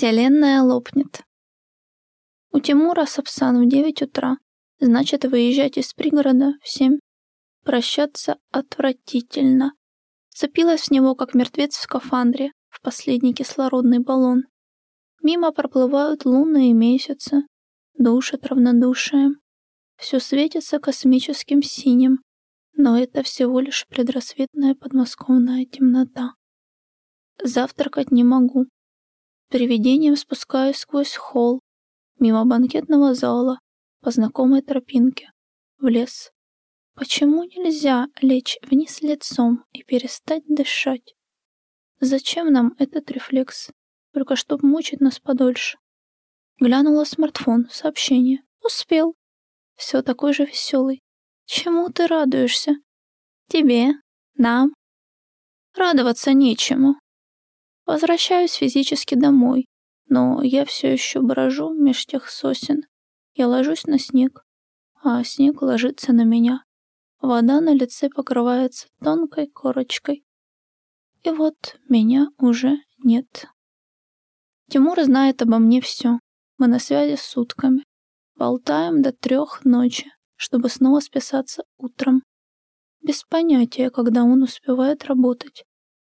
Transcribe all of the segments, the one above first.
Вселенная лопнет. У Тимура Сапсан в 9 утра, значит, выезжать из пригорода в 7. Прощаться отвратительно. Цепилась в него, как мертвец в скафандре, в последний кислородный баллон. Мимо проплывают луны и месяцы, душат равнодушием. Все светится космическим синим, но это всего лишь предрассветная подмосковная темнота. Завтракать не могу, Привидением спускаюсь сквозь холл, мимо банкетного зала, по знакомой тропинке, в лес. Почему нельзя лечь вниз лицом и перестать дышать? Зачем нам этот рефлекс? Только чтоб мучить нас подольше. Глянула смартфон, сообщение. Успел. Все такой же веселый. Чему ты радуешься? Тебе, нам. Радоваться нечему. Возвращаюсь физически домой, но я все еще брожу меж тех сосен. Я ложусь на снег, а снег ложится на меня. Вода на лице покрывается тонкой корочкой. И вот меня уже нет. Тимур знает обо мне все. Мы на связи с сутками. Болтаем до трех ночи, чтобы снова списаться утром. Без понятия, когда он успевает работать.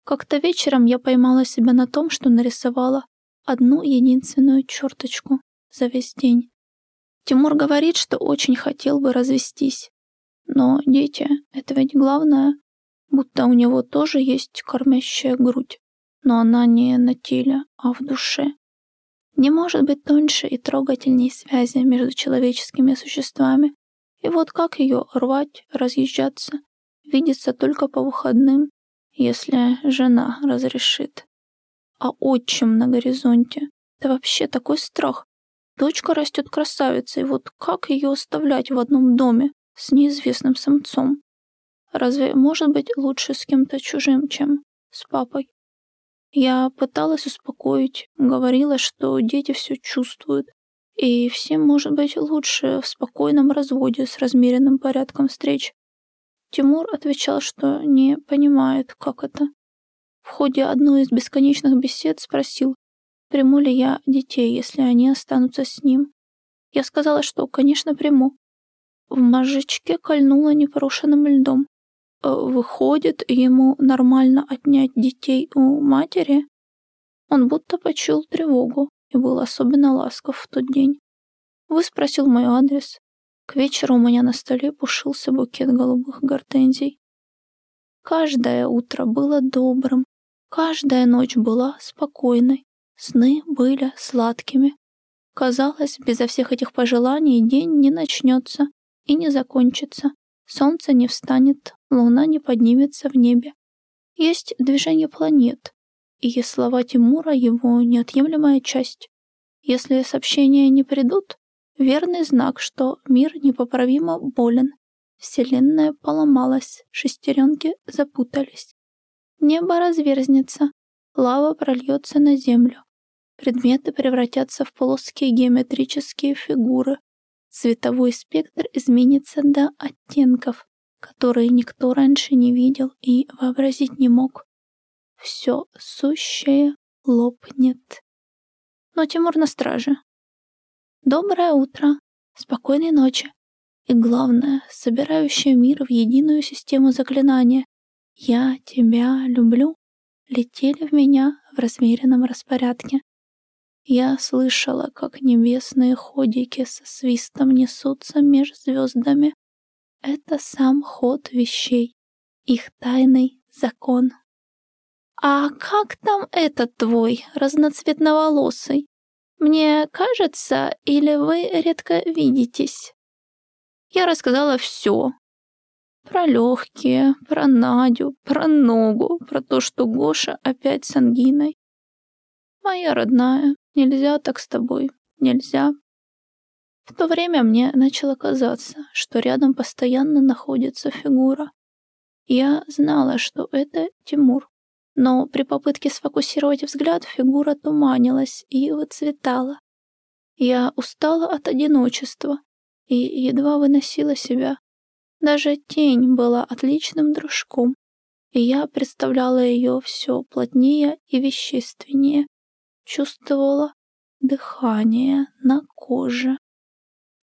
Как-то вечером я поймала себя на том, что нарисовала одну единственную черточку за весь день. Тимур говорит, что очень хотел бы развестись. Но дети — это ведь главное, будто у него тоже есть кормящая грудь, но она не на теле, а в душе. Не может быть тоньше и трогательней связи между человеческими существами. И вот как ее рвать, разъезжаться, видеться только по выходным если жена разрешит. А отчим на горизонте — это вообще такой страх. Дочка растет красавицей, вот как ее оставлять в одном доме с неизвестным самцом? Разве может быть лучше с кем-то чужим, чем с папой? Я пыталась успокоить, говорила, что дети все чувствуют, и всем может быть лучше в спокойном разводе с размеренным порядком встреч, Тимур отвечал, что не понимает, как это. В ходе одной из бесконечных бесед спросил, приму ли я детей, если они останутся с ним. Я сказала, что, конечно, приму. В мозжечке кольнуло непорошенным льдом. «Э, выходит, ему нормально отнять детей у матери? Он будто почуял тревогу и был особенно ласков в тот день. Выспросил мой адрес, к вечеру у меня на столе пушился букет голубых гортензий. Каждое утро было добрым, каждая ночь была спокойной, сны были сладкими. Казалось, безо всех этих пожеланий день не начнется и не закончится, солнце не встанет, луна не поднимется в небе. Есть движение планет, и слова Тимура его неотъемлемая часть. Если сообщения не придут, Верный знак, что мир непоправимо болен. Вселенная поломалась, шестеренки запутались. Небо разверзнется, лава прольется на землю. Предметы превратятся в плоские геометрические фигуры. Цветовой спектр изменится до оттенков, которые никто раньше не видел и вообразить не мог. Все сущее лопнет. Но Тимур на страже. Доброе утро, спокойной ночи и, главное, собирающее мир в единую систему заклинания «Я тебя люблю» летели в меня в размеренном распорядке. Я слышала, как небесные ходики со свистом несутся меж звездами. Это сам ход вещей, их тайный закон. «А как там этот твой, разноцветноволосый?» Мне кажется, или вы редко видитесь? Я рассказала все. Про легкие, про Надю, про ногу, про то, что Гоша опять с ангиной. Моя родная, нельзя так с тобой, нельзя. В то время мне начало казаться, что рядом постоянно находится фигура. Я знала, что это Тимур. Но при попытке сфокусировать взгляд фигура туманилась и выцветала. Я устала от одиночества и едва выносила себя. Даже тень была отличным дружком, и я представляла ее все плотнее и вещественнее. чувствовала дыхание на коже.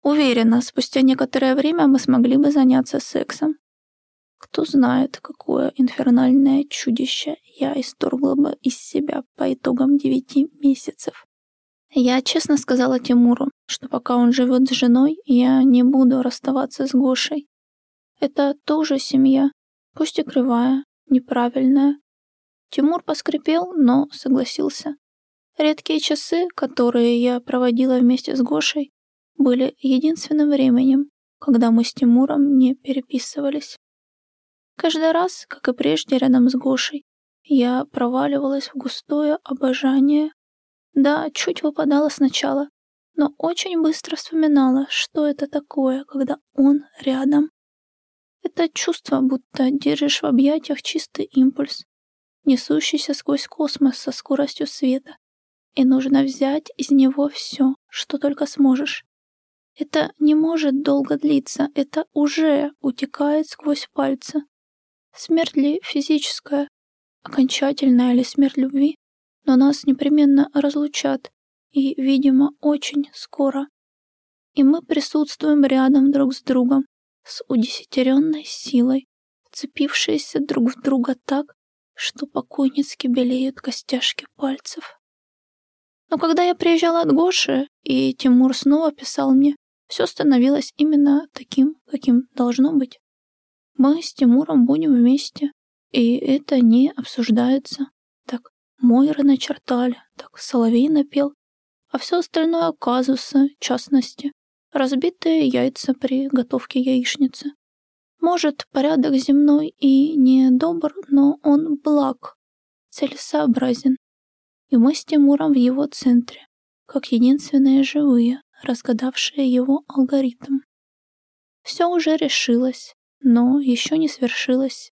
Уверена, спустя некоторое время мы смогли бы заняться сексом. Кто знает, какое инфернальное чудище я исторгла бы из себя по итогам девяти месяцев. Я честно сказала Тимуру, что пока он живет с женой, я не буду расставаться с Гошей. Это тоже семья, пусть и кривая, неправильная. Тимур поскрипел, но согласился. Редкие часы, которые я проводила вместе с Гошей, были единственным временем, когда мы с Тимуром не переписывались. Каждый раз, как и прежде рядом с Гошей, я проваливалась в густое обожание. Да, чуть выпадала сначала, но очень быстро вспоминала, что это такое, когда он рядом. Это чувство, будто держишь в объятиях чистый импульс, несущийся сквозь космос со скоростью света, и нужно взять из него все, что только сможешь. Это не может долго длиться, это уже утекает сквозь пальцы. Смерть ли физическая, окончательная ли смерть любви, но нас непременно разлучат, и, видимо, очень скоро. И мы присутствуем рядом друг с другом, с удесятеренной силой, вцепившиеся друг в друга так, что покойницки белеют костяшки пальцев. Но когда я приезжала от Гоши, и Тимур снова писал мне, все становилось именно таким, каким должно быть. Мы с Тимуром будем вместе, и это не обсуждается. Так Мойра начертали, так Соловей напел, а все остальное казусы, частности, разбитые яйца при готовке яичницы. Может, порядок земной и не добр, но он благ, целесообразен. И мы с Тимуром в его центре, как единственные живые, разгадавшие его алгоритм. Все уже решилось, но еще не свершилось.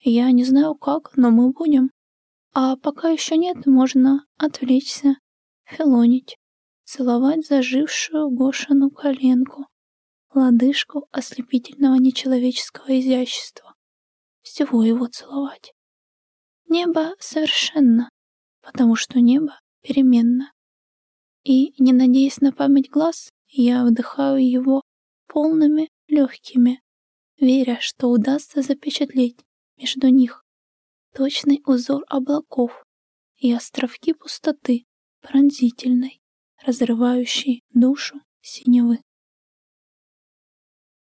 Я не знаю как, но мы будем. А пока еще нет, можно отвлечься, филонить, целовать зажившую Гошину коленку, лодыжку ослепительного нечеловеческого изящества. Всего его целовать. Небо совершенно, потому что небо переменно. И, не надеясь на память глаз, я вдыхаю его полными легкими, веря, что удастся запечатлеть между них точный узор облаков и островки пустоты пронзительной, разрывающей душу синевы.